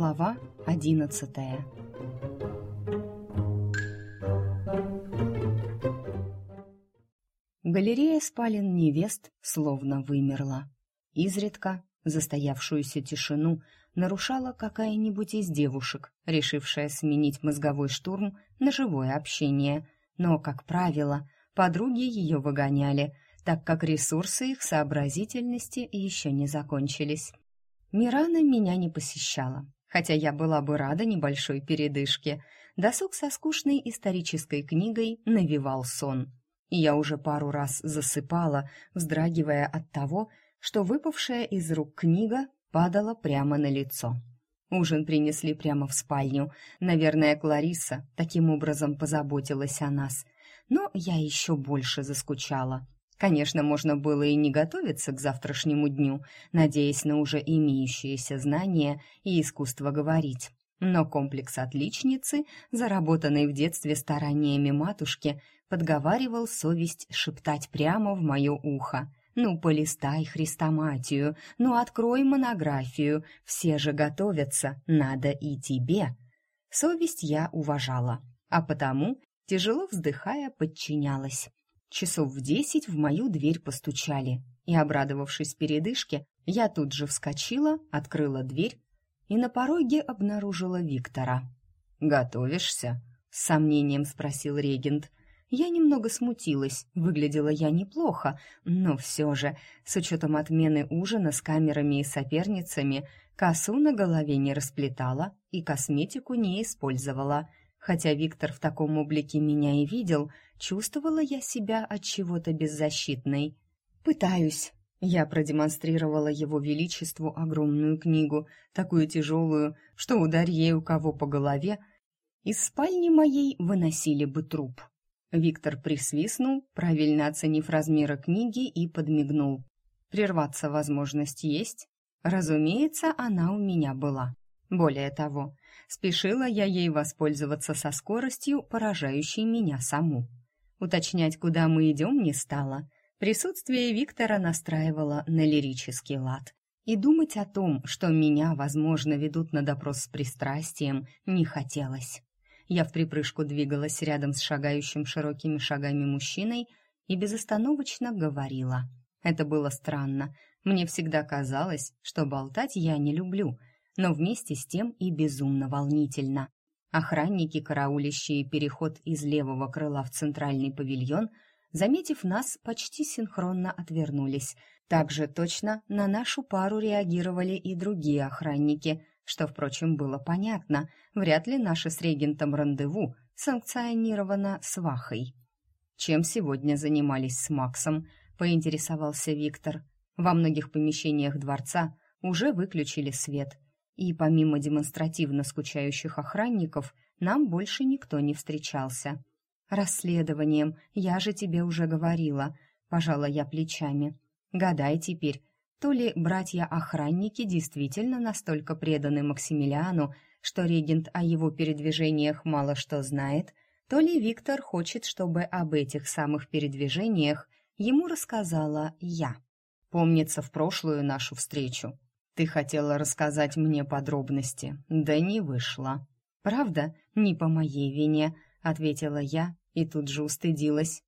Глава одиннадцатая Галерея спален невест словно вымерла. Изредка застоявшуюся тишину нарушала какая-нибудь из девушек, решившая сменить мозговой штурм на живое общение. Но, как правило, подруги ее выгоняли, так как ресурсы их сообразительности еще не закончились. Мирана меня не посещала, хотя я была бы рада небольшой передышке. Досуг со скучной исторической книгой навевал сон. И я уже пару раз засыпала, вздрагивая от того, что выпавшая из рук книга падала прямо на лицо. Ужин принесли прямо в спальню. Наверное, Клариса таким образом позаботилась о нас. Но я еще больше заскучала. Конечно, можно было и не готовиться к завтрашнему дню, надеясь на уже имеющиеся знания и искусство говорить. Но комплекс отличницы, заработанный в детстве стараниями матушки, подговаривал совесть шептать прямо в мое ухо. «Ну, полистай хрестоматию, ну, открой монографию, все же готовятся, надо и тебе». Совесть я уважала, а потому, тяжело вздыхая, подчинялась. Часов в десять в мою дверь постучали, и, обрадовавшись передышке, я тут же вскочила, открыла дверь и на пороге обнаружила Виктора. «Готовишься?» — с сомнением спросил регент. Я немного смутилась, выглядела я неплохо, но все же, с учетом отмены ужина с камерами и соперницами, косу на голове не расплетала и косметику не использовала — Хотя Виктор в таком облике меня и видел, чувствовала я себя от чего-то беззащитной. «Пытаюсь». Я продемонстрировала его величеству огромную книгу, такую тяжелую, что ударь ей у кого по голове, из спальни моей выносили бы труп. Виктор присвистнул, правильно оценив размеры книги, и подмигнул. Прерваться возможность есть? Разумеется, она у меня была. Более того, спешила я ей воспользоваться со скоростью, поражающей меня саму. Уточнять, куда мы идем, не стала. Присутствие Виктора настраивало на лирический лад. И думать о том, что меня, возможно, ведут на допрос с пристрастием, не хотелось. Я в припрыжку двигалась рядом с шагающим широкими шагами мужчиной и безостановочно говорила. Это было странно. Мне всегда казалось, что болтать я не люблю — но вместе с тем и безумно волнительно. Охранники, караулящие переход из левого крыла в центральный павильон, заметив нас, почти синхронно отвернулись. Также точно на нашу пару реагировали и другие охранники, что, впрочем, было понятно. Вряд ли наше с регентом рандеву санкционировано свахой. «Чем сегодня занимались с Максом?» — поинтересовался Виктор. «Во многих помещениях дворца уже выключили свет — и помимо демонстративно скучающих охранников, нам больше никто не встречался. «Расследованием, я же тебе уже говорила», — пожала я плечами. «Гадай теперь, то ли братья-охранники действительно настолько преданы Максимилиану, что регент о его передвижениях мало что знает, то ли Виктор хочет, чтобы об этих самых передвижениях ему рассказала я. Помнится в прошлую нашу встречу. Ты хотела рассказать мне подробности, да не вышло. Правда, не по моей вине, ответила я и тут же устыдилась.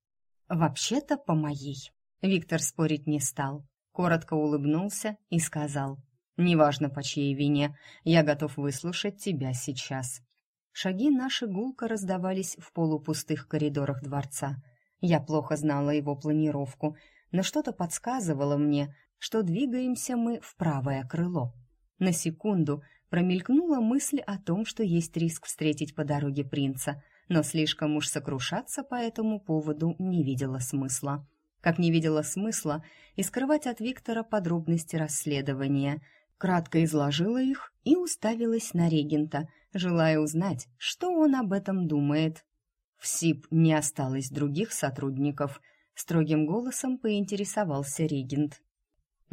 Вообще-то по моей. Виктор спорить не стал, коротко улыбнулся и сказал: "Неважно по чьей вине, я готов выслушать тебя сейчас". Шаги наши гулко раздавались в полупустых коридорах дворца. Я плохо знала его планировку, но что-то подсказывало мне, что двигаемся мы в правое крыло. На секунду промелькнула мысль о том, что есть риск встретить по дороге принца, но слишком уж сокрушаться по этому поводу не видела смысла. Как не видела смысла и скрывать от Виктора подробности расследования. Кратко изложила их и уставилась на регента, желая узнать, что он об этом думает. В СИП не осталось других сотрудников, строгим голосом поинтересовался регент.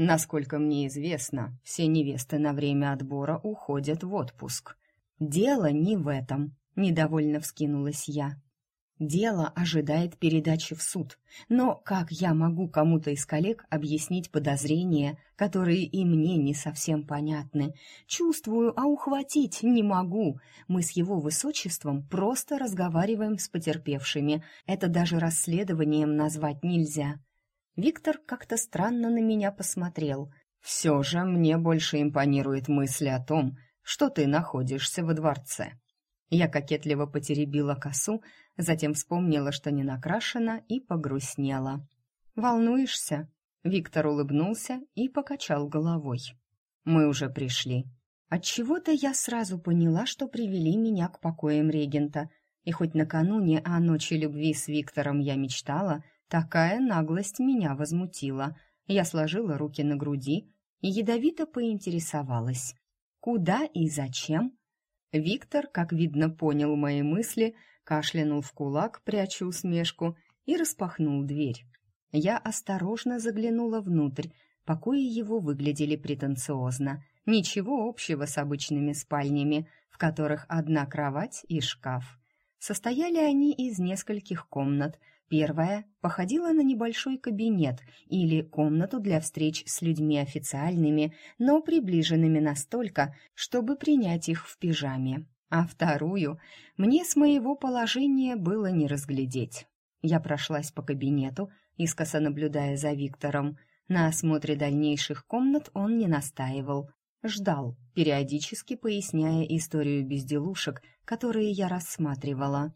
Насколько мне известно, все невесты на время отбора уходят в отпуск. Дело не в этом, недовольно вскинулась я. Дело ожидает передачи в суд. Но как я могу кому-то из коллег объяснить подозрения, которые и мне не совсем понятны? Чувствую, а ухватить не могу. Мы с его высочеством просто разговариваем с потерпевшими. Это даже расследованием назвать нельзя. Виктор как-то странно на меня посмотрел. «Все же мне больше импонирует мысль о том, что ты находишься во дворце». Я кокетливо потеребила косу, затем вспомнила, что не накрашена, и погрустнела. «Волнуешься?» Виктор улыбнулся и покачал головой. «Мы уже пришли». Отчего-то я сразу поняла, что привели меня к покоям регента, и хоть накануне о ночи любви с Виктором я мечтала, такая наглость меня возмутила. Я сложила руки на груди и ядовито поинтересовалась. «Куда и зачем?» Виктор, как видно, понял мои мысли, кашлянул в кулак, пряча усмешку, и распахнул дверь. Я осторожно заглянула внутрь. Покои его выглядели претенциозно. Ничего общего с обычными спальнями, в которых одна кровать и шкаф. Состояли они из нескольких комнат, Первая походила на небольшой кабинет или комнату для встреч с людьми официальными, но приближенными настолько, чтобы принять их в пижаме. А вторую мне с моего положения было не разглядеть. Я прошлась по кабинету, искоса наблюдая за Виктором. На осмотре дальнейших комнат он не настаивал. Ждал, периодически поясняя историю безделушек, которые я рассматривала.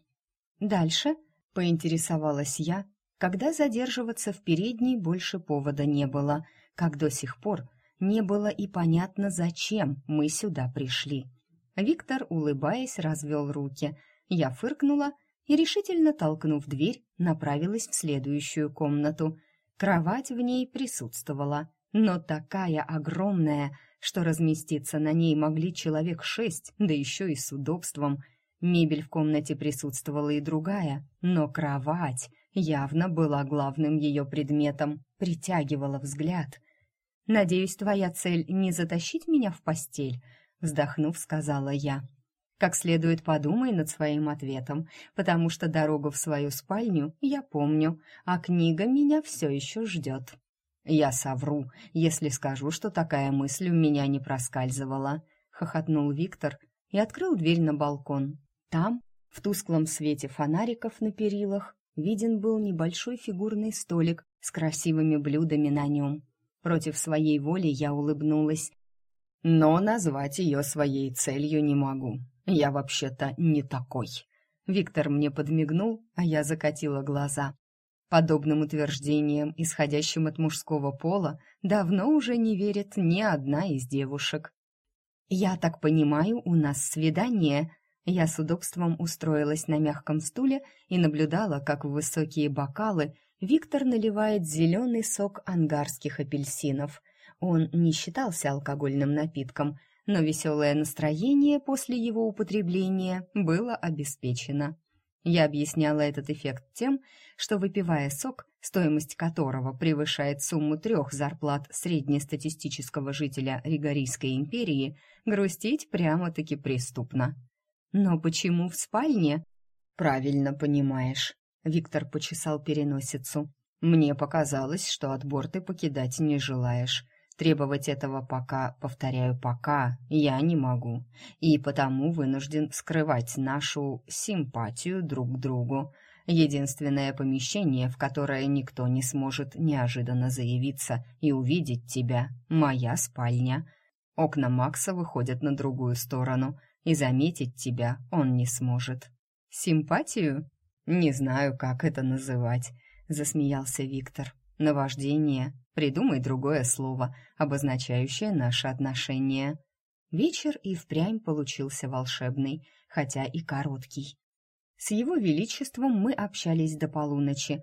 Дальше Поинтересовалась я, когда задерживаться в передней больше повода не было, как до сих пор не было и понятно, зачем мы сюда пришли. Виктор, улыбаясь, развел руки. Я фыркнула и, решительно толкнув дверь, направилась в следующую комнату. Кровать в ней присутствовала, но такая огромная, что разместиться на ней могли человек шесть, да еще и с удобством — Мебель в комнате присутствовала и другая, но кровать явно была главным ее предметом, притягивала взгляд. «Надеюсь, твоя цель не затащить меня в постель», — вздохнув, сказала я. «Как следует подумай над своим ответом, потому что дорогу в свою спальню я помню, а книга меня все еще ждет». «Я совру, если скажу, что такая мысль у меня не проскальзывала», — хохотнул Виктор и открыл дверь на балкон. Там, в тусклом свете фонариков на перилах, виден был небольшой фигурный столик с красивыми блюдами на нем. Против своей воли я улыбнулась. Но назвать ее своей целью не могу. Я вообще-то не такой. Виктор мне подмигнул, а я закатила глаза. Подобным утверждениям, исходящим от мужского пола, давно уже не верит ни одна из девушек. «Я так понимаю, у нас свидание», я с удобством устроилась на мягком стуле и наблюдала, как в высокие бокалы Виктор наливает зеленый сок ангарских апельсинов. Он не считался алкогольным напитком, но веселое настроение после его употребления было обеспечено. Я объясняла этот эффект тем, что, выпивая сок, стоимость которого превышает сумму трех зарплат среднестатистического жителя Ригорийской империи, грустить прямо-таки преступно. Но почему в спальне? Правильно понимаешь. Виктор почесал переносицу. Мне показалось, что отбор ты покидать не желаешь. Требовать этого пока, повторяю, пока я не могу, и потому вынужден скрывать нашу симпатию друг к другу. Единственное помещение, в которое никто не сможет неожиданно заявиться и увидеть тебя, моя спальня. Окна Макса выходят на другую сторону, и заметить тебя он не сможет. Симпатию? Не знаю, как это называть, засмеялся Виктор. Наваждение. Придумай другое слово, обозначающее наши отношения. Вечер и впрямь получился волшебный, хотя и короткий. С его величеством мы общались до полуночи,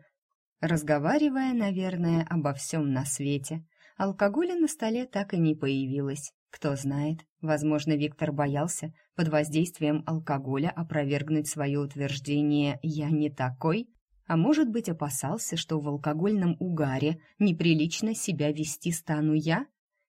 разговаривая, наверное, обо всем на свете. Алкоголя на столе так и не появилось. Кто знает, возможно, Виктор боялся под воздействием алкоголя опровергнуть свое утверждение «я не такой», а может быть, опасался, что в алкогольном угаре неприлично себя вести стану я?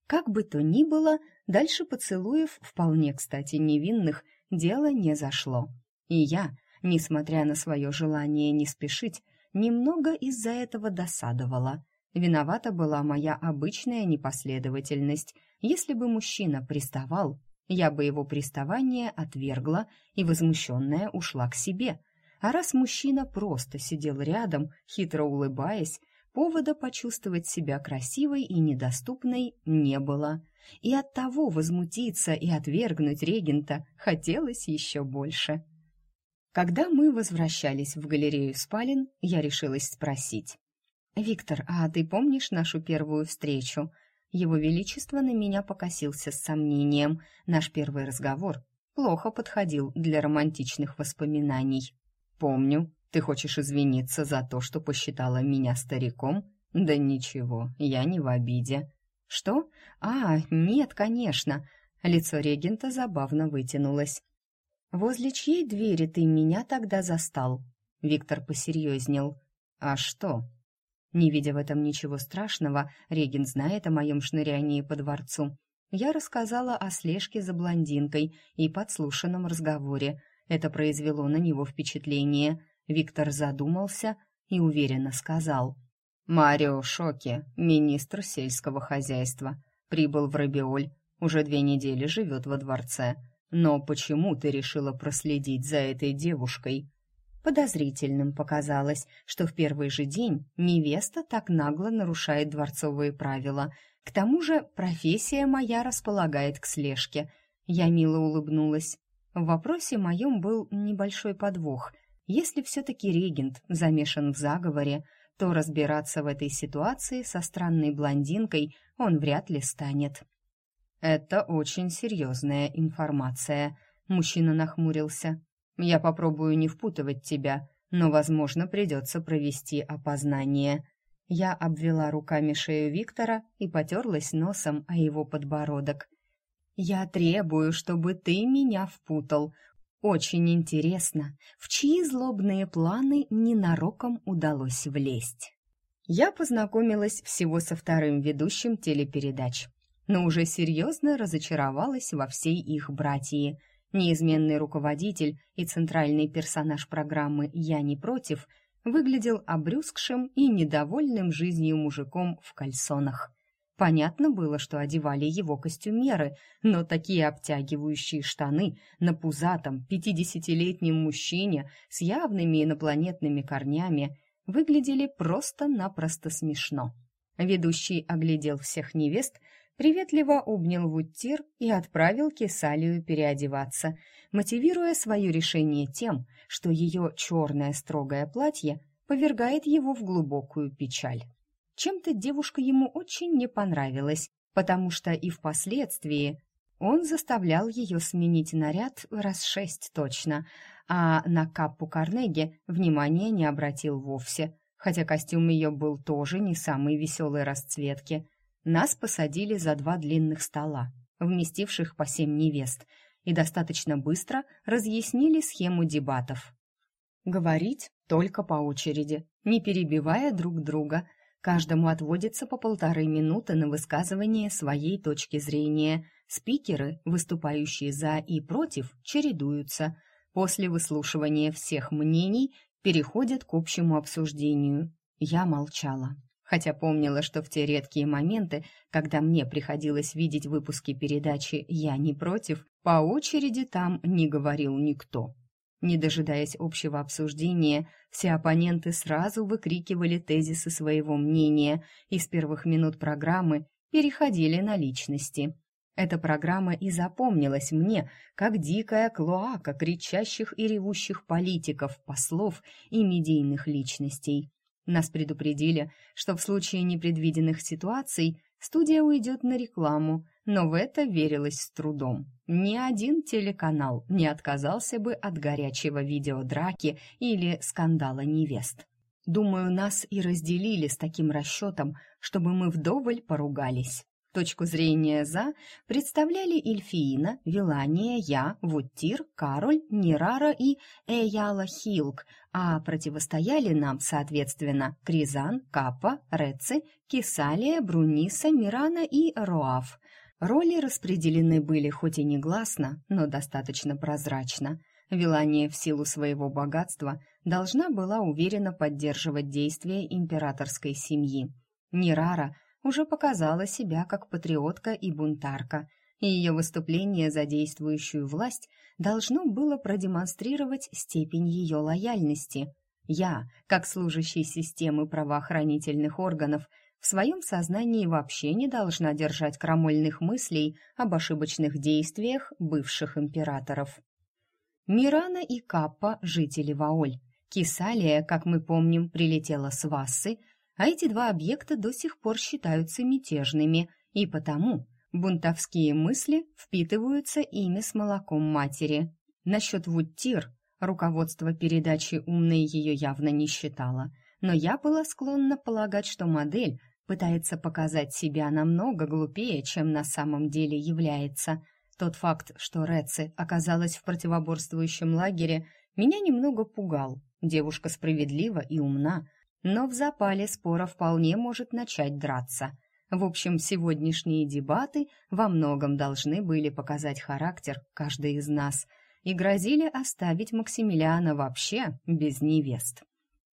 Как бы то ни было, дальше поцелуев, вполне, кстати, невинных, дело не зашло. И я, несмотря на свое желание не спешить, немного из-за этого досадовала. Виновата была моя обычная непоследовательность. Если бы мужчина приставал, я бы его приставание отвергла и возмущенная ушла к себе. А раз мужчина просто сидел рядом, хитро улыбаясь, повода почувствовать себя красивой и недоступной не было. И от того возмутиться и отвергнуть регента хотелось еще больше. Когда мы возвращались в галерею спален, я решилась спросить. «Виктор, а ты помнишь нашу первую встречу?» Его Величество на меня покосился с сомнением. Наш первый разговор плохо подходил для романтичных воспоминаний. «Помню. Ты хочешь извиниться за то, что посчитала меня стариком? Да ничего, я не в обиде». «Что? А, нет, конечно». Лицо регента забавно вытянулось. «Возле чьей двери ты меня тогда застал?» Виктор посерьезнел. «А что?» Не видя в этом ничего страшного, Регин знает о моем шнырянии по дворцу. Я рассказала о слежке за блондинкой и подслушанном разговоре. Это произвело на него впечатление. Виктор задумался и уверенно сказал. «Марио Шоке, министр сельского хозяйства, прибыл в Рабиоль, уже две недели живет во дворце. Но почему ты решила проследить за этой девушкой?» Подозрительным показалось, что в первый же день невеста так нагло нарушает дворцовые правила. К тому же профессия моя располагает к слежке. Я мило улыбнулась. В вопросе моем был небольшой подвох. Если все-таки регент замешан в заговоре, то разбираться в этой ситуации со странной блондинкой он вряд ли станет. «Это очень серьезная информация», — мужчина нахмурился. Я попробую не впутывать тебя, но, возможно, придется провести опознание». Я обвела руками шею Виктора и потерлась носом о его подбородок. «Я требую, чтобы ты меня впутал. Очень интересно, в чьи злобные планы ненароком удалось влезть». Я познакомилась всего со вторым ведущим телепередач, но уже серьезно разочаровалась во всей их братьи – Неизменный руководитель и центральный персонаж программы «Я не против» выглядел обрюзгшим и недовольным жизнью мужиком в кальсонах. Понятно было, что одевали его костюмеры, но такие обтягивающие штаны на пузатом пятидесятилетнем мужчине с явными инопланетными корнями выглядели просто-напросто смешно. Ведущий оглядел всех невест приветливо обнял Вуттир и отправил Кесалию переодеваться, мотивируя свое решение тем, что ее черное строгое платье повергает его в глубокую печаль. Чем-то девушка ему очень не понравилась, потому что и впоследствии он заставлял ее сменить наряд раз шесть точно, а на каппу Карнеги внимания не обратил вовсе, хотя костюм ее был тоже не самой веселой расцветки. Нас посадили за два длинных стола, вместивших по семь невест, и достаточно быстро разъяснили схему дебатов. Говорить только по очереди, не перебивая друг друга. Каждому отводится по полторы минуты на высказывание своей точки зрения. Спикеры, выступающие за и против, чередуются. После выслушивания всех мнений переходят к общему обсуждению. Я молчала хотя помнила, что в те редкие моменты, когда мне приходилось видеть выпуски передачи «Я не против», по очереди там не говорил никто. Не дожидаясь общего обсуждения, все оппоненты сразу выкрикивали тезисы своего мнения и с первых минут программы переходили на личности. Эта программа и запомнилась мне, как дикая клоака кричащих и ревущих политиков, послов и медийных личностей. Нас предупредили, что в случае непредвиденных ситуаций студия уйдет на рекламу, но в это верилось с трудом. Ни один телеканал не отказался бы от горячего видеодраки или скандала невест. Думаю, нас и разделили с таким расчетом, чтобы мы вдоволь поругались. Точку зрения «за» представляли Эльфиина, Вилания, я, Вуттир, Кароль, Нерара и Эяла Хилк, а противостояли нам, соответственно, Кризан, Капа, Реци, Кисалия, Бруниса, Мирана и Роаф. Роли распределены были хоть и негласно, но достаточно прозрачно. Вилания в силу своего богатства должна была уверенно поддерживать действия императорской семьи. Нерара уже показала себя как патриотка и бунтарка, и ее выступление за действующую власть должно было продемонстрировать степень ее лояльности. Я, как служащий системы правоохранительных органов, в своем сознании вообще не должна держать крамольных мыслей об ошибочных действиях бывших императоров. Мирана и Каппа – жители Ваоль. Кисалия, как мы помним, прилетела с Вассы, а эти два объекта до сих пор считаются мятежными, и потому бунтовские мысли впитываются ими с молоком матери. Насчет Вуттир руководство передачи умной ее явно не считало, но я была склонна полагать, что модель – пытается показать себя намного глупее, чем на самом деле является. Тот факт, что Реци оказалась в противоборствующем лагере, меня немного пугал. Девушка справедлива и умна, но в запале спора вполне может начать драться. В общем, сегодняшние дебаты во многом должны были показать характер каждой из нас и грозили оставить Максимилиана вообще без невест.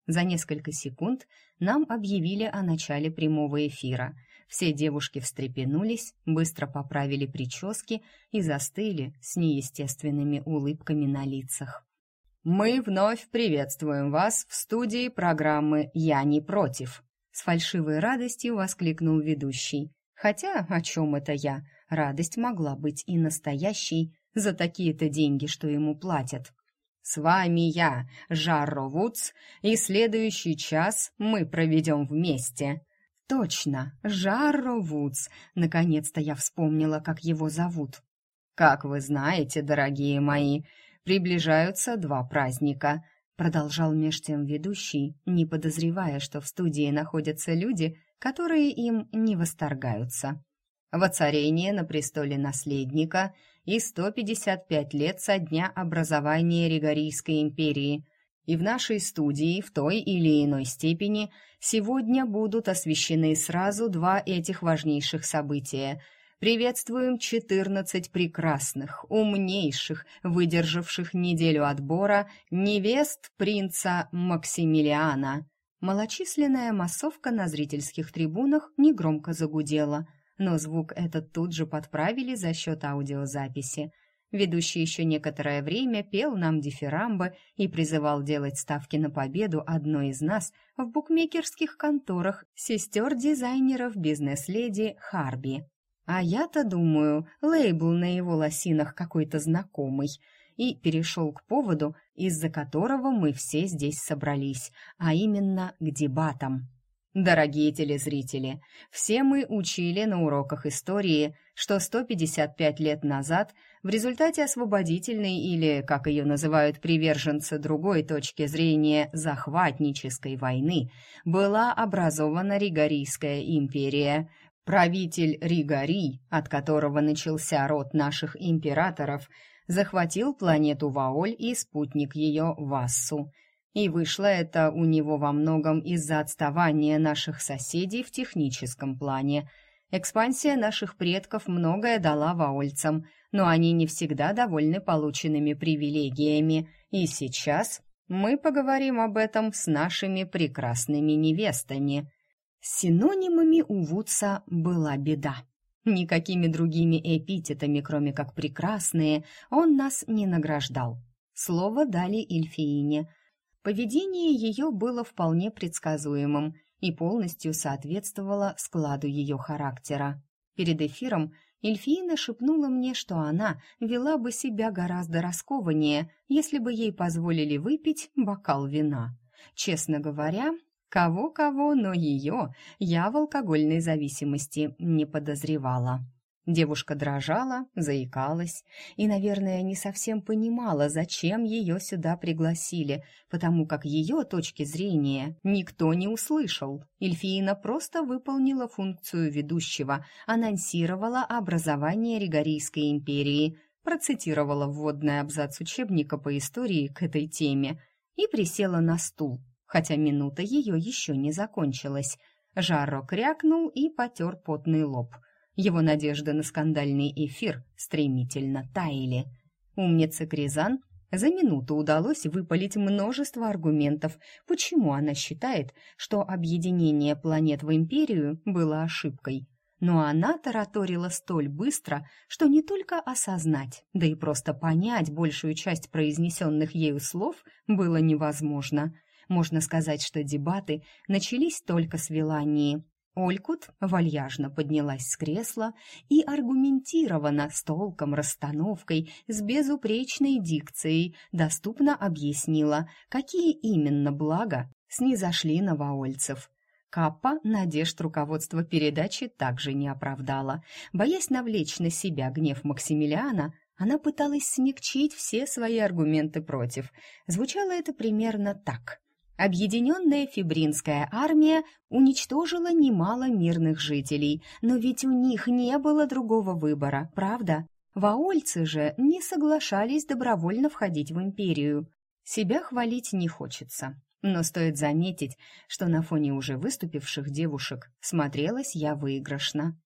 За несколько секунд нам объявили о начале прямого эфира. Все девушки встрепенулись, быстро поправили прически и застыли с неестественными улыбками на лицах. «Мы вновь приветствуем вас в студии программы «Я не против», — с фальшивой радостью воскликнул ведущий. Хотя о чем это я? Радость могла быть и настоящей за такие-то деньги, что ему платят. С вами я, Жарро Вудс, и следующий час мы проведем вместе. Точно, Жарро Вудс. Наконец-то я вспомнила, как его зовут. Как вы знаете, дорогие мои, приближаются два праздника, продолжал меж тем ведущий, не подозревая, что в студии находятся люди, которые им не восторгаются. Воцарение на престоле наследника — и 155 лет со дня образования Ригорийской империи. И в нашей студии в той или иной степени сегодня будут освещены сразу два этих важнейших события. Приветствуем 14 прекрасных, умнейших, выдержавших неделю отбора невест принца Максимилиана. Малочисленная массовка на зрительских трибунах негромко загудела – но звук этот тут же подправили за счет аудиозаписи. Ведущий еще некоторое время пел нам дифирамбы и призывал делать ставки на победу одной из нас в букмекерских конторах сестер-дизайнеров бизнес-леди Харби. А я-то думаю, лейбл на его лосинах какой-то знакомый, и перешел к поводу, из-за которого мы все здесь собрались, а именно к дебатам. Дорогие телезрители, все мы учили на уроках истории, что 155 лет назад в результате освободительной или, как ее называют приверженцы другой точки зрения, захватнической войны была образована Ригорийская империя. Правитель Ригари, от которого начался род наших императоров, захватил планету Ваоль и спутник ее Вассу – и вышло это у него во многом из-за отставания наших соседей в техническом плане. Экспансия наших предков многое дала ваольцам, но они не всегда довольны полученными привилегиями, и сейчас мы поговорим об этом с нашими прекрасными невестами. С синонимами у Вудса была беда. Никакими другими эпитетами, кроме как «прекрасные», он нас не награждал. Слово дали Ильфиине – Поведение ее было вполне предсказуемым и полностью соответствовало складу ее характера. Перед эфиром Эльфиина шепнула мне, что она вела бы себя гораздо раскованнее, если бы ей позволили выпить бокал вина. Честно говоря, кого-кого, но ее я в алкогольной зависимости не подозревала. Девушка дрожала, заикалась и, наверное, не совсем понимала, зачем ее сюда пригласили, потому как ее точки зрения никто не услышал. Эльфиина просто выполнила функцию ведущего, анонсировала образование Ригорийской империи, процитировала вводный абзац учебника по истории к этой теме и присела на стул, хотя минута ее еще не закончилась. Жарро крякнул и потер потный лоб – его надежды на скандальный эфир стремительно таяли. Умница Кризан За минуту удалось выпалить множество аргументов, почему она считает, что объединение планет в империю было ошибкой. Но она тараторила столь быстро, что не только осознать, да и просто понять большую часть произнесенных ею слов было невозможно. Можно сказать, что дебаты начались только с Вилании, Олькут вальяжно поднялась с кресла и аргументированно, с толком, расстановкой, с безупречной дикцией, доступно объяснила, какие именно блага снизошли на ваольцев. Каппа надежд руководства передачи также не оправдала. Боясь навлечь на себя гнев Максимилиана, она пыталась смягчить все свои аргументы против. Звучало это примерно так — Объединенная фибринская армия уничтожила немало мирных жителей, но ведь у них не было другого выбора, правда? Ваольцы же не соглашались добровольно входить в империю. Себя хвалить не хочется, но стоит заметить, что на фоне уже выступивших девушек смотрелась я выигрышно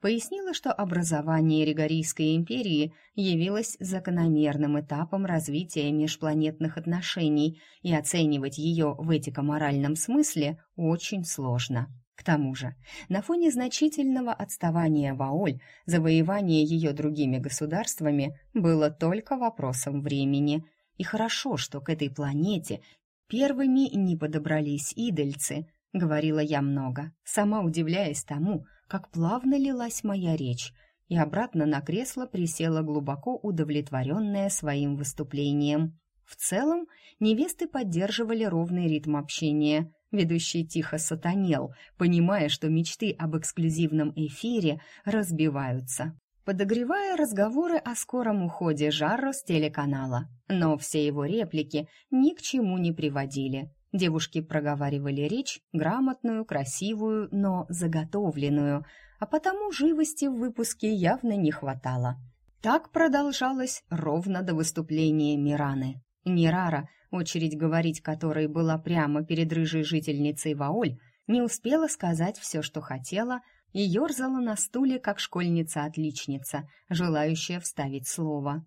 пояснила, что образование Ригорийской империи явилось закономерным этапом развития межпланетных отношений, и оценивать ее в этико-моральном смысле очень сложно. К тому же, на фоне значительного отставания Ваоль, завоевание ее другими государствами было только вопросом времени. И хорошо, что к этой планете первыми не подобрались идольцы, говорила я много, сама удивляясь тому, как плавно лилась моя речь, и обратно на кресло присела глубоко удовлетворенная своим выступлением. В целом, невесты поддерживали ровный ритм общения. Ведущий тихо сатанел, понимая, что мечты об эксклюзивном эфире разбиваются, подогревая разговоры о скором уходе Жарро с телеканала. Но все его реплики ни к чему не приводили. Девушки проговаривали речь, грамотную, красивую, но заготовленную, а потому живости в выпуске явно не хватало. Так продолжалось ровно до выступления Мираны. Нерара, очередь говорить которой была прямо перед рыжей жительницей Ваоль, не успела сказать все, что хотела, и ерзала на стуле, как школьница-отличница, желающая вставить слово.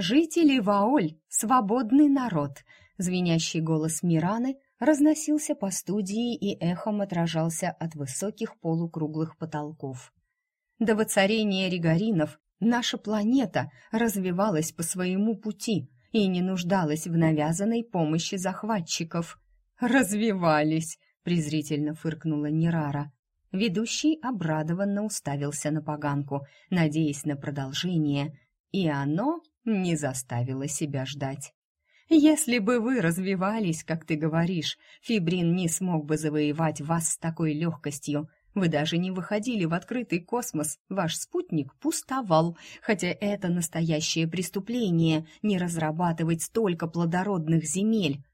«Жители Ваоль — свободный народ», Звенящий голос Мираны разносился по студии и эхом отражался от высоких полукруглых потолков. До воцарения Ригоринов наша планета развивалась по своему пути и не нуждалась в навязанной помощи захватчиков. «Развивались!» — презрительно фыркнула Нерара. Ведущий обрадованно уставился на поганку, надеясь на продолжение, и оно не заставило себя ждать. Если бы вы развивались, как ты говоришь, Фибрин не смог бы завоевать вас с такой легкостью. Вы даже не выходили в открытый космос, ваш спутник пустовал, хотя это настоящее преступление не разрабатывать столько плодородных земель.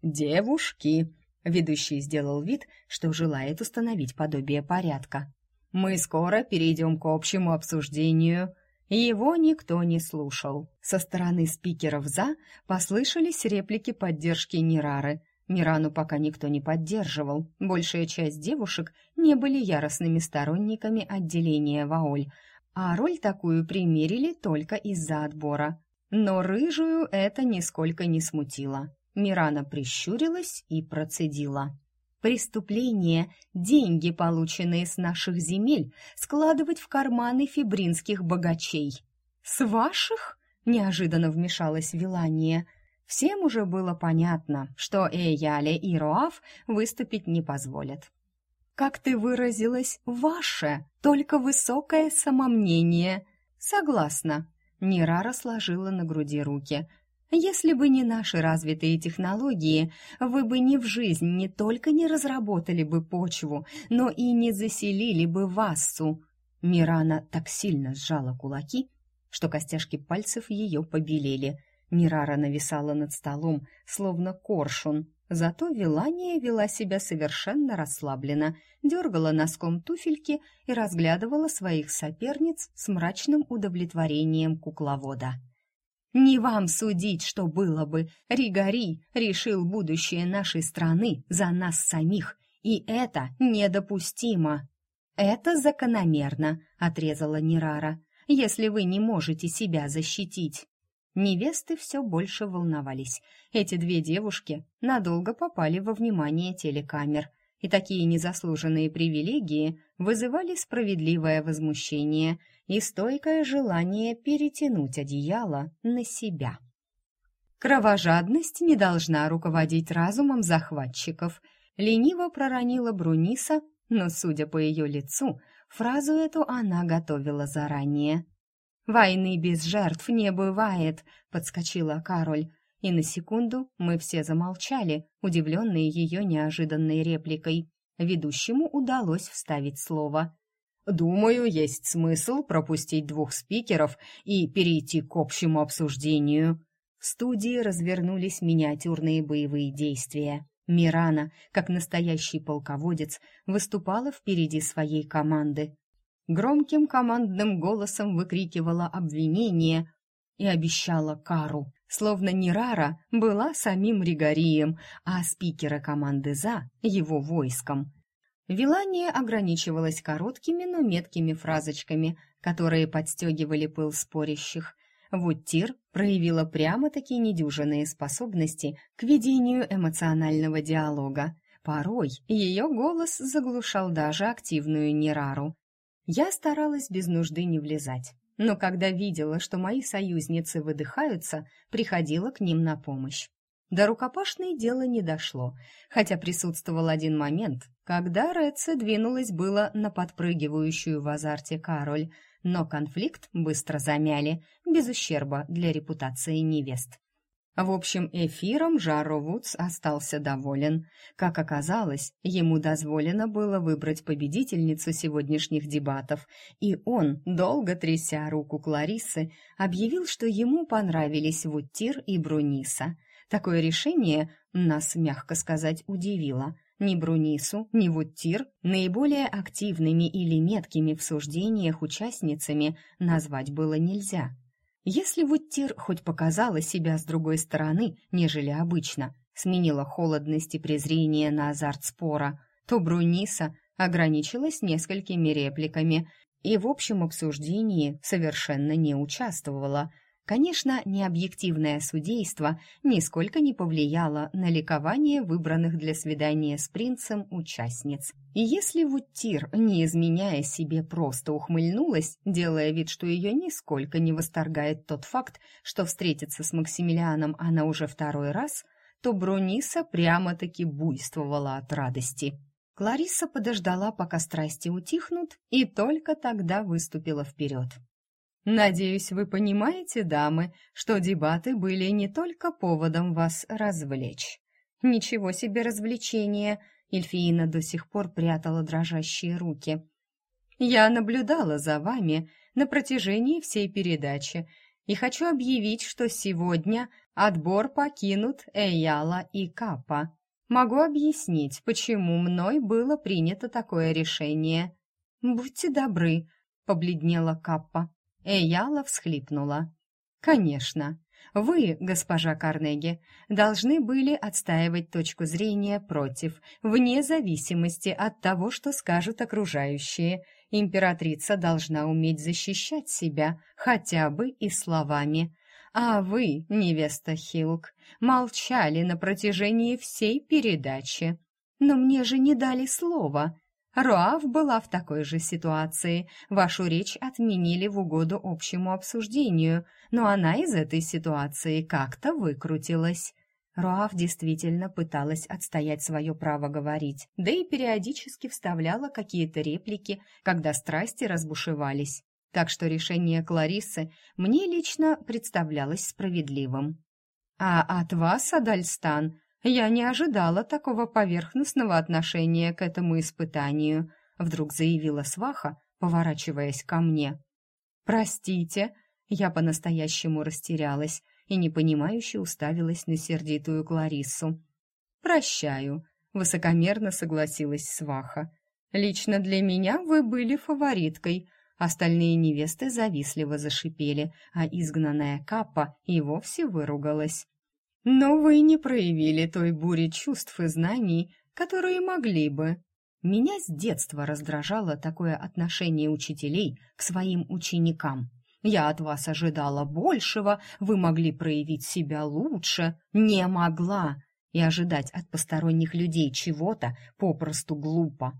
Девушки, ведущий сделал вид, что желает установить подобие порядка. Мы скоро перейдем к общему обсуждению его никто не слушал. Со стороны спикеров «за» послышались реплики поддержки Нирары. Мирану пока никто не поддерживал. Большая часть девушек не были яростными сторонниками отделения Ваоль, а роль такую примерили только из-за отбора. Но рыжую это нисколько не смутило. Мирана прищурилась и процедила. Преступление – деньги, полученные с наших земель, складывать в карманы фибринских богачей. «С ваших?» – неожиданно вмешалась Вилания. Всем уже было понятно, что Эйяле и Роав выступить не позволят. «Как ты выразилась, ваше, только высокое самомнение». «Согласна». Нерара сложила на груди руки – если бы не наши развитые технологии, вы бы ни в жизнь не только не разработали бы почву, но и не заселили бы Вассу. Мирана так сильно сжала кулаки, что костяшки пальцев ее побелели. Мирара нависала над столом, словно коршун. Зато Вилания вела себя совершенно расслабленно, дергала носком туфельки и разглядывала своих соперниц с мрачным удовлетворением кукловода. Не вам судить, что было бы. Ригари решил будущее нашей страны за нас самих, и это недопустимо. Это закономерно, отрезала Нерара. Если вы не можете себя защитить, Невесты все больше волновались. Эти две девушки надолго попали во внимание телекамер, и такие незаслуженные привилегии вызывали справедливое возмущение и стойкое желание перетянуть одеяло на себя. Кровожадность не должна руководить разумом захватчиков. Лениво проронила Бруниса, но, судя по ее лицу, фразу эту она готовила заранее. «Войны без жертв не бывает», — подскочила Кароль. И на секунду мы все замолчали, удивленные ее неожиданной репликой. Ведущему удалось вставить слово. «Думаю, есть смысл пропустить двух спикеров и перейти к общему обсуждению», в студии развернулись миниатюрные боевые действия. Мирана, как настоящий полководец, выступала впереди своей команды. Громким командным голосом выкрикивала обвинение и обещала кару, словно Нерара была самим Ригорием, а спикера команды «За» — его войском. Вилание ограничивалось короткими, но меткими фразочками, которые подстегивали пыл спорящих. Вуттир проявила прямо-таки недюжинные способности к ведению эмоционального диалога. Порой ее голос заглушал даже активную Нерару. Я старалась без нужды не влезать, но когда видела, что мои союзницы выдыхаются, приходила к ним на помощь. До рукопашной дело не дошло, хотя присутствовал один момент, когда Рэдсе двинулась было на подпрыгивающую в азарте Кароль, но конфликт быстро замяли, без ущерба для репутации невест. В общем, эфиром Жарро Вудс остался доволен. Как оказалось, ему дозволено было выбрать победительницу сегодняшних дебатов, и он, долго тряся руку Клариссы, объявил, что ему понравились Вуттир и Бруниса. Такое решение нас, мягко сказать, удивило – ни Брунису, ни Вуттир наиболее активными или меткими в суждениях участницами назвать было нельзя. Если Вуттир хоть показала себя с другой стороны, нежели обычно, сменила холодность и презрение на азарт спора, то Бруниса ограничилась несколькими репликами и в общем обсуждении совершенно не участвовала – Конечно, необъективное судейство нисколько не повлияло на ликование выбранных для свидания с принцем участниц. И если Вуттир, не изменяя себе, просто ухмыльнулась, делая вид, что ее нисколько не восторгает тот факт, что встретиться с Максимилианом она уже второй раз, то Бруниса прямо-таки буйствовала от радости. Клариса подождала, пока страсти утихнут, и только тогда выступила вперед. Надеюсь, вы понимаете, дамы, что дебаты были не только поводом вас развлечь. Ничего себе развлечение! Эльфиина до сих пор прятала дрожащие руки. Я наблюдала за вами на протяжении всей передачи и хочу объявить, что сегодня отбор покинут Эяла и Капа. Могу объяснить, почему мной было принято такое решение. Будьте добры, побледнела Каппа. Эяла всхлипнула. «Конечно. Вы, госпожа Карнеги, должны были отстаивать точку зрения против, вне зависимости от того, что скажут окружающие. Императрица должна уметь защищать себя, хотя бы и словами. А вы, невеста Хилк, молчали на протяжении всей передачи. Но мне же не дали слова», Роав была в такой же ситуации. Вашу речь отменили в угоду общему обсуждению, но она из этой ситуации как-то выкрутилась. Роав действительно пыталась отстоять свое право говорить, да и периодически вставляла какие-то реплики, когда страсти разбушевались. Так что решение Клариссы мне лично представлялось справедливым. «А от вас, Адальстан, я не ожидала такого поверхностного отношения к этому испытанию, вдруг заявила сваха, поворачиваясь ко мне. Простите, я по-настоящему растерялась и непонимающе уставилась на сердитую Клариссу. Прощаю, высокомерно согласилась сваха. Лично для меня вы были фавориткой. Остальные невесты завистливо зашипели, а изгнанная Капа и вовсе выругалась. Но вы не проявили той бури чувств и знаний, которые могли бы. Меня с детства раздражало такое отношение учителей к своим ученикам. Я от вас ожидала большего, вы могли проявить себя лучше. Не могла. И ожидать от посторонних людей чего-то попросту глупо.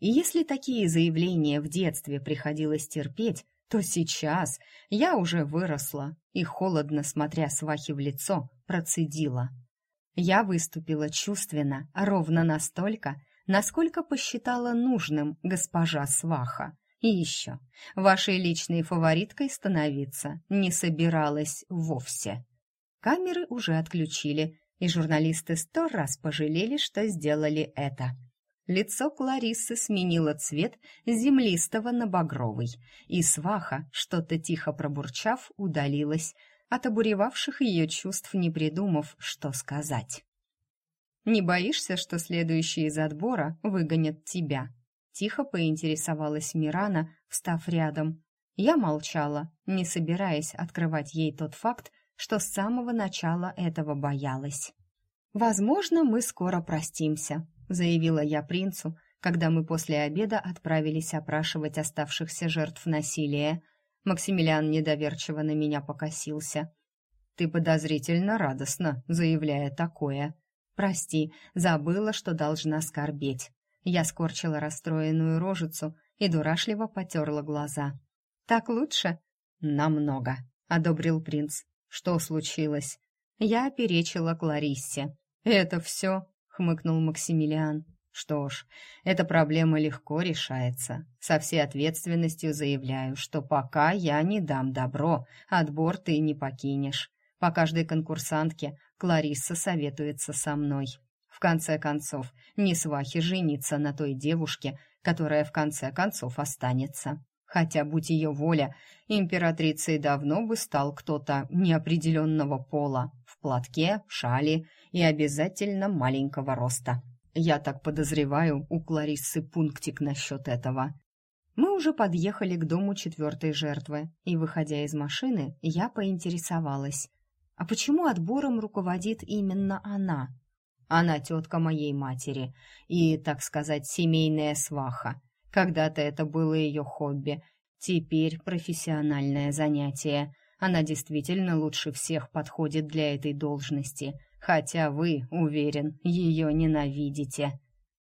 И если такие заявления в детстве приходилось терпеть, то сейчас я уже выросла и, холодно смотря свахе в лицо, процедила. Я выступила чувственно, ровно настолько, насколько посчитала нужным госпожа Сваха. И еще, вашей личной фавориткой становиться не собиралась вовсе. Камеры уже отключили, и журналисты сто раз пожалели, что сделали это. Лицо Клариссы сменило цвет землистого на багровый, и сваха, что-то тихо пробурчав, удалилась, от обуревавших ее чувств не придумав, что сказать. «Не боишься, что следующие из отбора выгонят тебя?» Тихо поинтересовалась Мирана, встав рядом. Я молчала, не собираясь открывать ей тот факт, что с самого начала этого боялась. «Возможно, мы скоро простимся», — заявила я принцу, когда мы после обеда отправились опрашивать оставшихся жертв насилия. Максимилиан недоверчиво на меня покосился. «Ты подозрительно радостно, заявляя такое. Прости, забыла, что должна скорбеть. Я скорчила расстроенную рожицу и дурашливо потерла глаза. «Так лучше?» «Намного», — одобрил принц. «Что случилось?» Я перечила Клариссе. «Это все?» — хмыкнул Максимилиан. «Что ж, эта проблема легко решается. Со всей ответственностью заявляю, что пока я не дам добро, отбор ты не покинешь. По каждой конкурсантке Кларисса советуется со мной. В конце концов, не свахи жениться на той девушке, которая в конце концов останется. Хотя, будь ее воля, императрицей давно бы стал кто-то неопределенного пола, в платке, шали и обязательно маленького роста. Я так подозреваю, у Клариссы пунктик насчет этого. Мы уже подъехали к дому четвертой жертвы, и, выходя из машины, я поинтересовалась. А почему отбором руководит именно она? Она тетка моей матери и, так сказать, семейная сваха. Когда-то это было ее хобби, теперь профессиональное занятие. Она действительно лучше всех подходит для этой должности, хотя вы, уверен, ее ненавидите.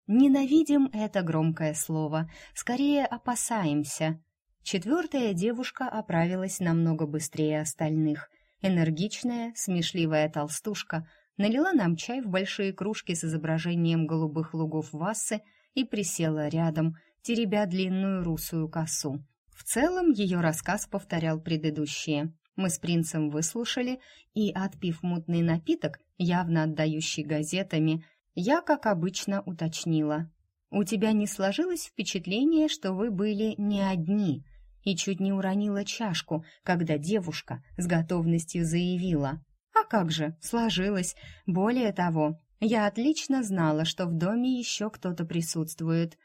Ненавидим это громкое слово, скорее опасаемся. Четвертая девушка оправилась намного быстрее остальных. Энергичная, смешливая толстушка налила нам чай в большие кружки с изображением голубых лугов Вассы и присела рядом, теребя длинную русую косу. В целом ее рассказ повторял предыдущие. Мы с принцем выслушали, и, отпив мутный напиток, явно отдающий газетами, я, как обычно, уточнила. «У тебя не сложилось впечатление, что вы были не одни?» и чуть не уронила чашку, когда девушка с готовностью заявила. А как же, сложилось. Более того, я отлично знала, что в доме еще кто-то присутствует.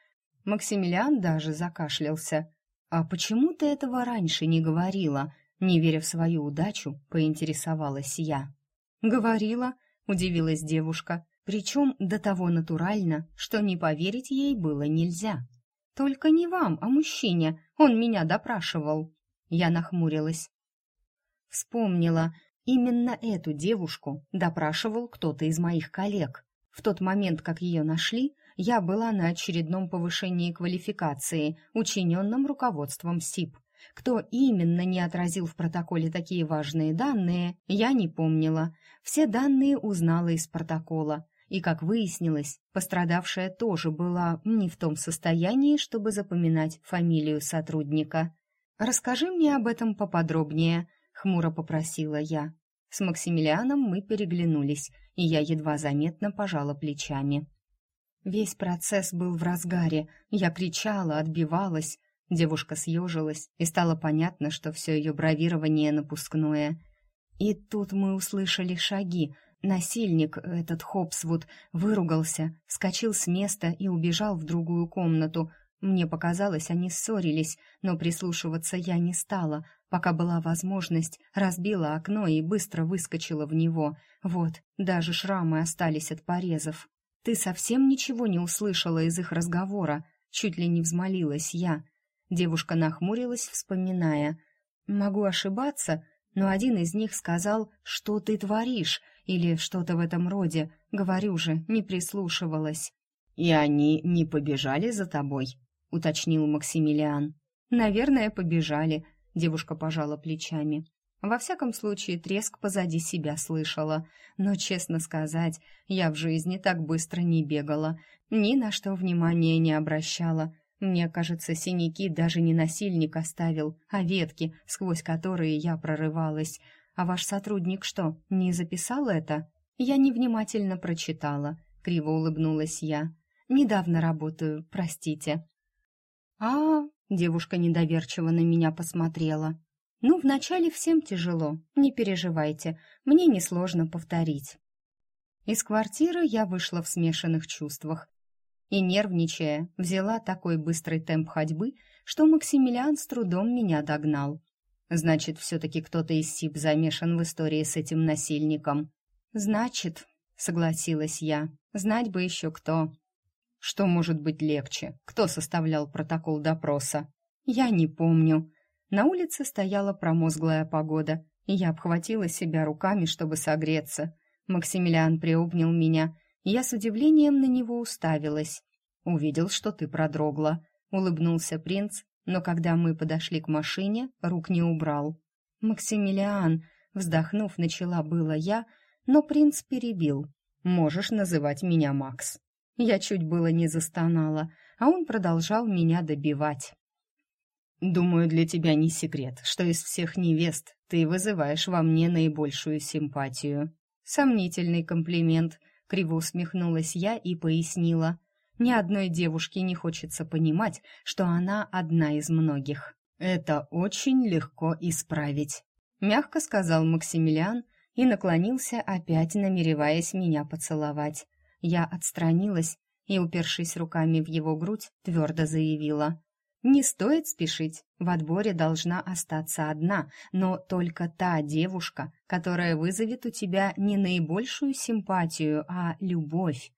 Максимилиан даже закашлялся. «А почему ты этого раньше не говорила?» Не веря в свою удачу, поинтересовалась я. «Говорила», — удивилась девушка, причем до того натурально, что не поверить ей было нельзя. «Только не вам, а мужчине. Он меня допрашивал». Я нахмурилась. Вспомнила, Именно эту девушку допрашивал кто-то из моих коллег. В тот момент, как ее нашли, я была на очередном повышении квалификации, учиненном руководством СИП. Кто именно не отразил в протоколе такие важные данные, я не помнила. Все данные узнала из протокола. И, как выяснилось, пострадавшая тоже была не в том состоянии, чтобы запоминать фамилию сотрудника. «Расскажи мне об этом поподробнее», хмуро попросила я. С Максимилианом мы переглянулись, и я едва заметно пожала плечами. Весь процесс был в разгаре. Я кричала, отбивалась. Девушка съежилась, и стало понятно, что все ее бравирование напускное. И тут мы услышали шаги. Насильник, этот Хопсвуд, выругался, скочил с места и убежал в другую комнату — мне показалось, они ссорились, но прислушиваться я не стала. Пока была возможность, разбила окно и быстро выскочила в него. Вот, даже шрамы остались от порезов. «Ты совсем ничего не услышала из их разговора?» Чуть ли не взмолилась я. Девушка нахмурилась, вспоминая. Могу ошибаться, но один из них сказал, что ты творишь, или что-то в этом роде. Говорю же, не прислушивалась. «И они не побежали за тобой?» — уточнил Максимилиан. «Наверное, побежали», — девушка пожала плечами. Во всяком случае, треск позади себя слышала. Но, честно сказать, я в жизни так быстро не бегала, ни на что внимания не обращала. Мне кажется, синяки даже не насильник оставил, а ветки, сквозь которые я прорывалась. А ваш сотрудник что, не записал это? Я невнимательно прочитала. Криво улыбнулась я. Недавно работаю, простите. А, девушка недоверчиво на меня посмотрела. Ну, вначале всем тяжело, не переживайте, мне несложно повторить. Из квартиры я вышла в смешанных чувствах и, нервничая, взяла такой быстрый темп ходьбы, что Максимилиан с трудом меня догнал. Значит, все-таки кто-то из СИП замешан в истории с этим насильником. Значит, согласилась я, знать бы еще кто. Что может быть легче? Кто составлял протокол допроса? Я не помню. На улице стояла промозглая погода, и я обхватила себя руками, чтобы согреться. Максимилиан приобнял меня, я с удивлением на него уставилась. «Увидел, что ты продрогла», — улыбнулся принц, но когда мы подошли к машине, рук не убрал. «Максимилиан», — вздохнув, начала было я, но принц перебил. «Можешь называть меня Макс». Я чуть было не застонала, а он продолжал меня добивать. Думаю, для тебя не секрет, что из всех невест ты вызываешь во мне наибольшую симпатию. Сомнительный комплимент, криво усмехнулась я и пояснила. Ни одной девушке не хочется понимать, что она одна из многих. Это очень легко исправить, мягко сказал Максимилиан и наклонился опять, намереваясь меня поцеловать. Я отстранилась и, упершись руками в его грудь, твердо заявила: не стоит спешить. В отборе должна остаться одна, но только та девушка, которая вызовет у тебя не наибольшую симпатию, а любовь.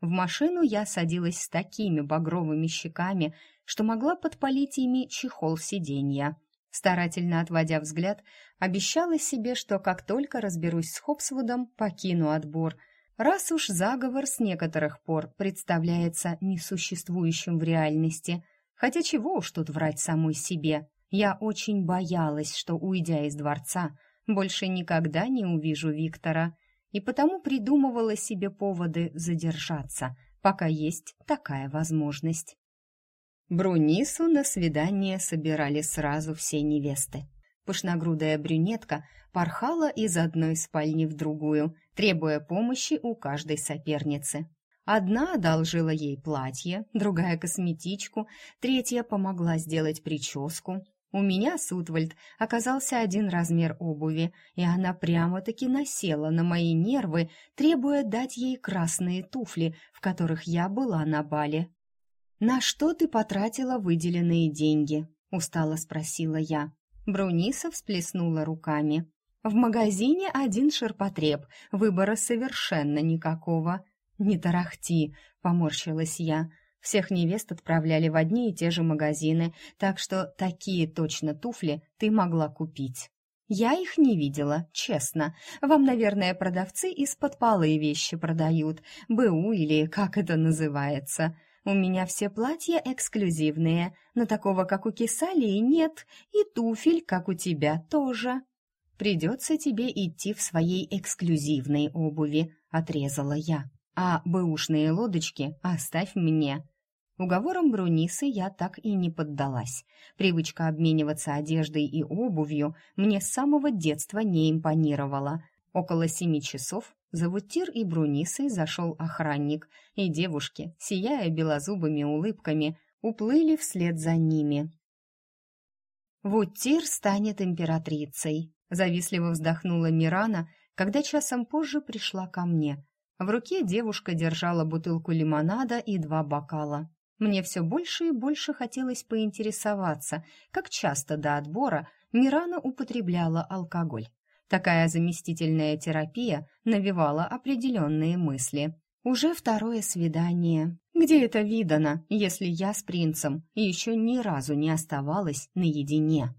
В машину я садилась с такими багровыми щеками, что могла подпалить ими чехол сиденья. Старательно отводя взгляд, обещала себе, что как только разберусь с Хопсвудом, покину отбор, раз уж заговор с некоторых пор представляется несуществующим в реальности – Хотя чего уж тут врать самой себе. Я очень боялась, что, уйдя из дворца, больше никогда не увижу Виктора, и потому придумывала себе поводы задержаться, пока есть такая возможность. Брунису на свидание собирали сразу все невесты. Пышногрудая брюнетка порхала из одной спальни в другую, требуя помощи у каждой соперницы. Одна одолжила ей платье, другая — косметичку, третья помогла сделать прическу. У меня, Сутвальд, оказался один размер обуви, и она прямо-таки насела на мои нервы, требуя дать ей красные туфли, в которых я была на бале. «На что ты потратила выделенные деньги?» — устало спросила я. Бруниса всплеснула руками. «В магазине один ширпотреб, выбора совершенно никакого. «Не тарахти», — поморщилась я. «Всех невест отправляли в одни и те же магазины, так что такие точно туфли ты могла купить». «Я их не видела, честно. Вам, наверное, продавцы из-под полы вещи продают, БУ или как это называется. У меня все платья эксклюзивные, но такого, как у Кисалии, нет, и туфель, как у тебя, тоже». «Придется тебе идти в своей эксклюзивной обуви», — отрезала я а бэушные лодочки оставь мне». Уговором Брунисы я так и не поддалась. Привычка обмениваться одеждой и обувью мне с самого детства не импонировала. Около семи часов за Вутир и Брунисой зашел охранник, и девушки, сияя белозубыми улыбками, уплыли вслед за ними. «Вутир станет императрицей», — завистливо вздохнула Мирана, когда часом позже пришла ко мне. В руке девушка держала бутылку лимонада и два бокала. Мне все больше и больше хотелось поинтересоваться, как часто до отбора Мирана употребляла алкоголь. Такая заместительная терапия навевала определенные мысли. Уже второе свидание. Где это видано, если я с принцем еще ни разу не оставалась наедине?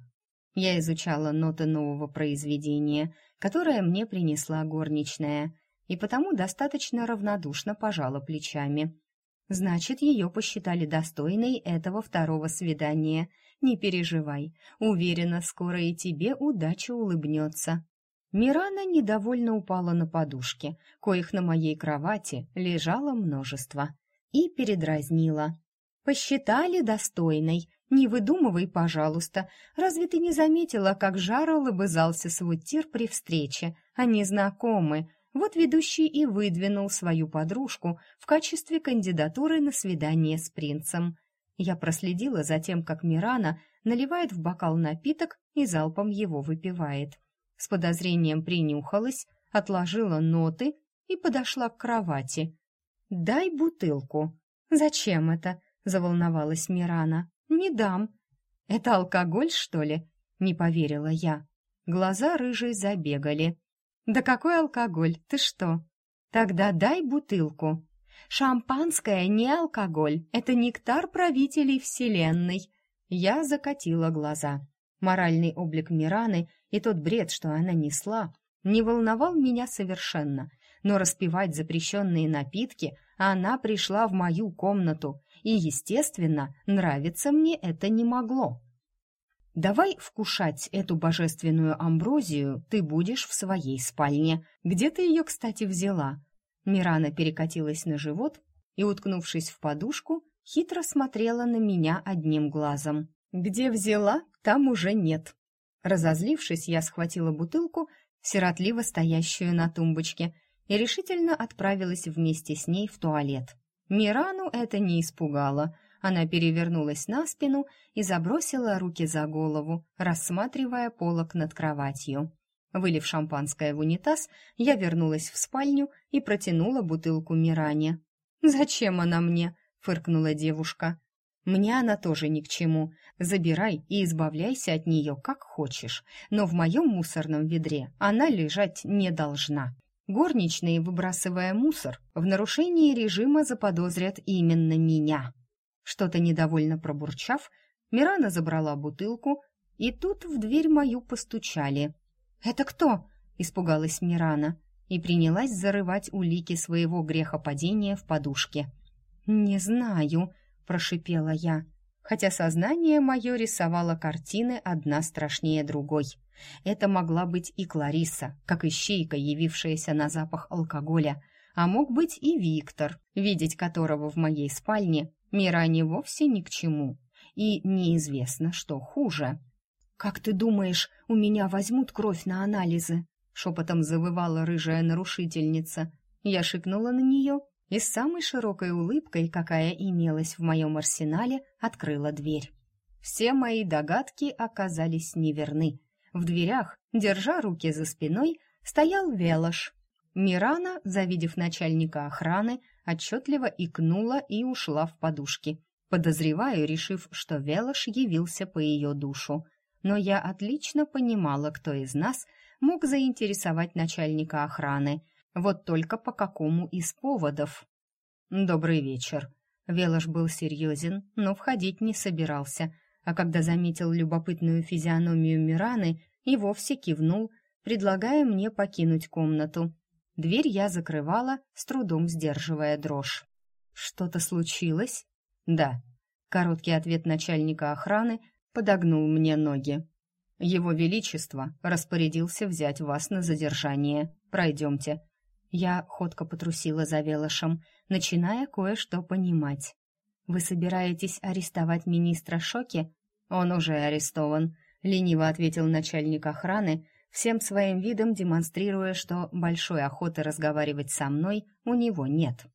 Я изучала ноты нового произведения, которое мне принесла горничная, и потому достаточно равнодушно пожала плечами. Значит, ее посчитали достойной этого второго свидания. Не переживай, уверена, скоро и тебе удача улыбнется. Мирана недовольно упала на подушки, коих на моей кровати лежало множество, и передразнила. «Посчитали достойной. Не выдумывай, пожалуйста. Разве ты не заметила, как жаро лобызался свой тир при встрече? Они знакомы. Вот ведущий и выдвинул свою подружку в качестве кандидатуры на свидание с принцем. Я проследила за тем, как Мирана наливает в бокал напиток и залпом его выпивает. С подозрением принюхалась, отложила ноты и подошла к кровати. «Дай бутылку». «Зачем это?» — заволновалась Мирана. «Не дам». «Это алкоголь, что ли?» — не поверила я. Глаза рыжие забегали. «Да какой алкоголь? Ты что?» «Тогда дай бутылку». «Шампанское не алкоголь, это нектар правителей Вселенной». Я закатила глаза. Моральный облик Мираны и тот бред, что она несла, не волновал меня совершенно. Но распивать запрещенные напитки она пришла в мою комнату, и, естественно, нравиться мне это не могло. Давай вкушать эту божественную амброзию ты будешь в своей спальне. Где ты ее, кстати, взяла?» Мирана перекатилась на живот и, уткнувшись в подушку, хитро смотрела на меня одним глазом. «Где взяла, там уже нет». Разозлившись, я схватила бутылку, сиротливо стоящую на тумбочке, и решительно отправилась вместе с ней в туалет. Мирану это не испугало — она перевернулась на спину и забросила руки за голову, рассматривая полок над кроватью. Вылив шампанское в унитаз, я вернулась в спальню и протянула бутылку Миране. «Зачем она мне?» — фыркнула девушка. «Мне она тоже ни к чему. Забирай и избавляйся от нее как хочешь, но в моем мусорном ведре она лежать не должна». Горничные, выбрасывая мусор, в нарушении режима заподозрят именно меня. Что-то недовольно пробурчав, Мирана забрала бутылку, и тут в дверь мою постучали. «Это кто?» — испугалась Мирана и принялась зарывать улики своего грехопадения в подушке. «Не знаю», — прошипела я, хотя сознание мое рисовало картины одна страшнее другой. Это могла быть и Клариса, как ищейка, явившаяся на запах алкоголя, а мог быть и Виктор, видеть которого в моей спальне Миране вовсе ни к чему, и неизвестно, что хуже. «Как ты думаешь, у меня возьмут кровь на анализы?» шепотом завывала рыжая нарушительница. Я шикнула на нее и с самой широкой улыбкой, какая имелась в моем арсенале, открыла дверь. Все мои догадки оказались неверны. В дверях, держа руки за спиной, стоял Велош. Мирана, завидев начальника охраны, отчетливо икнула и ушла в подушки. Подозреваю, решив, что Велош явился по ее душу. Но я отлично понимала, кто из нас мог заинтересовать начальника охраны. Вот только по какому из поводов. «Добрый вечер». Велош был серьезен, но входить не собирался, а когда заметил любопытную физиономию Мираны, и вовсе кивнул, предлагая мне покинуть комнату. Дверь я закрывала, с трудом сдерживая дрожь. «Что-то случилось?» «Да». Короткий ответ начальника охраны подогнул мне ноги. «Его Величество распорядился взять вас на задержание. Пройдемте». Я ходко потрусила за Велошем, начиная кое-что понимать. «Вы собираетесь арестовать министра Шоки?» «Он уже арестован», — лениво ответил начальник охраны, всем своим видом демонстрируя, что большой охоты разговаривать со мной у него нет.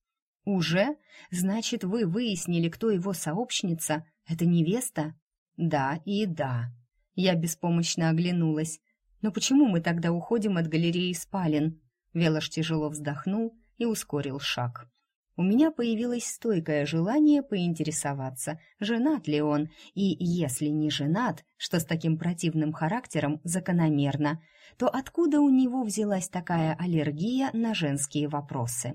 «Уже? Значит, вы выяснили, кто его сообщница? Это невеста?» «Да и да». Я беспомощно оглянулась. «Но почему мы тогда уходим от галереи спален?» Велош тяжело вздохнул и ускорил шаг. У меня появилось стойкое желание поинтересоваться, женат ли он, и если не женат, что с таким противным характером закономерно, то откуда у него взялась такая аллергия на женские вопросы?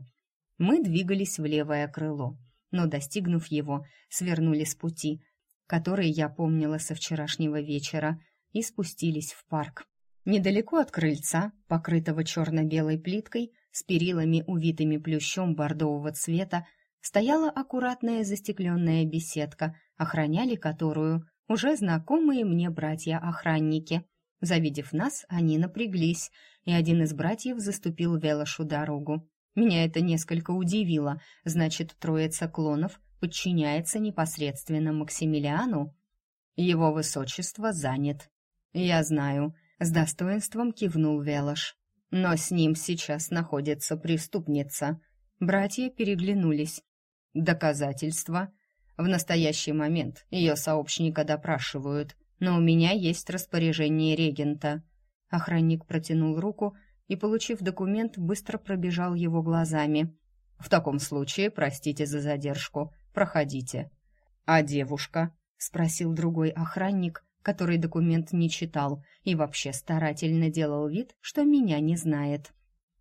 Мы двигались в левое крыло, но, достигнув его, свернули с пути, который я помнила со вчерашнего вечера. и спустились в парк. Недалеко от крыльца, покрытого черно-белой плиткой, с перилами, увитыми плющом бордового цвета, стояла аккуратная застекленная беседка, охраняли которую уже знакомые мне братья-охранники. Завидев нас, они напряглись, и один из братьев заступил Велошу дорогу. Меня это несколько удивило, значит, троица клонов подчиняется непосредственно Максимилиану. Его высочество занят. Я знаю, с достоинством кивнул Велош. Но с ним сейчас находится преступница. Братья переглянулись. Доказательства? В настоящий момент ее сообщника допрашивают, но у меня есть распоряжение регента. Охранник протянул руку и, получив документ, быстро пробежал его глазами. В таком случае, простите за задержку, проходите. А девушка? спросил другой охранник, который документ не читал и вообще старательно делал вид, что меня не знает.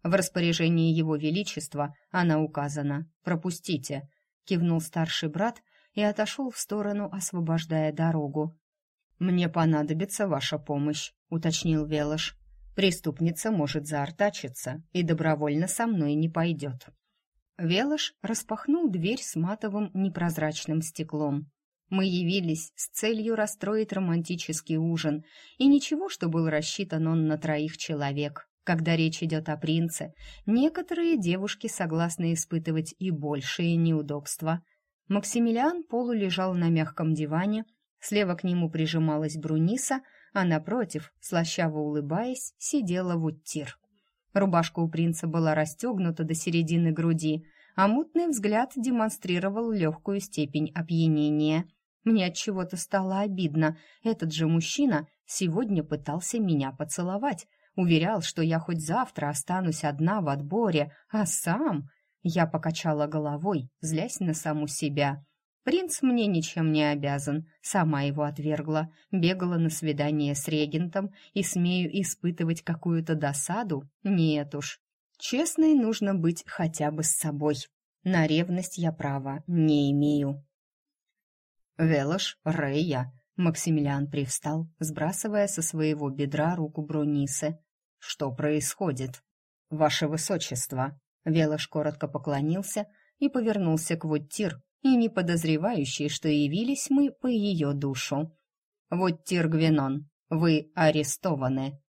В распоряжении его величества она указана. Пропустите, кивнул старший брат и отошел в сторону, освобождая дорогу. Мне понадобится ваша помощь, уточнил Велош. Преступница может заортачиться и добровольно со мной не пойдет. Велош распахнул дверь с матовым непрозрачным стеклом. Мы явились с целью расстроить романтический ужин, и ничего, что был рассчитан он на троих человек. Когда речь идет о принце, некоторые девушки согласны испытывать и большие неудобства. Максимилиан полулежал на мягком диване, слева к нему прижималась Бруниса, а напротив, слащаво улыбаясь, сидела Вуттир. Рубашка у принца была расстегнута до середины груди, а мутный взгляд демонстрировал легкую степень опьянения – мне от чего-то стало обидно. Этот же мужчина сегодня пытался меня поцеловать, уверял, что я хоть завтра останусь одна в отборе, а сам я покачала головой, злясь на саму себя. Принц мне ничем не обязан, сама его отвергла, бегала на свидание с регентом и смею испытывать какую-то досаду? Нет уж. Честной нужно быть хотя бы с собой. На ревность я права не имею. «Велош, Рея!» Максимилиан привстал, сбрасывая со своего бедра руку Брунисы. «Что происходит?» «Ваше высочество!» Велош коротко поклонился и повернулся к Вуттир, и не подозревающий, что явились мы по ее душу. «Вуттир Гвенон, вы арестованы!»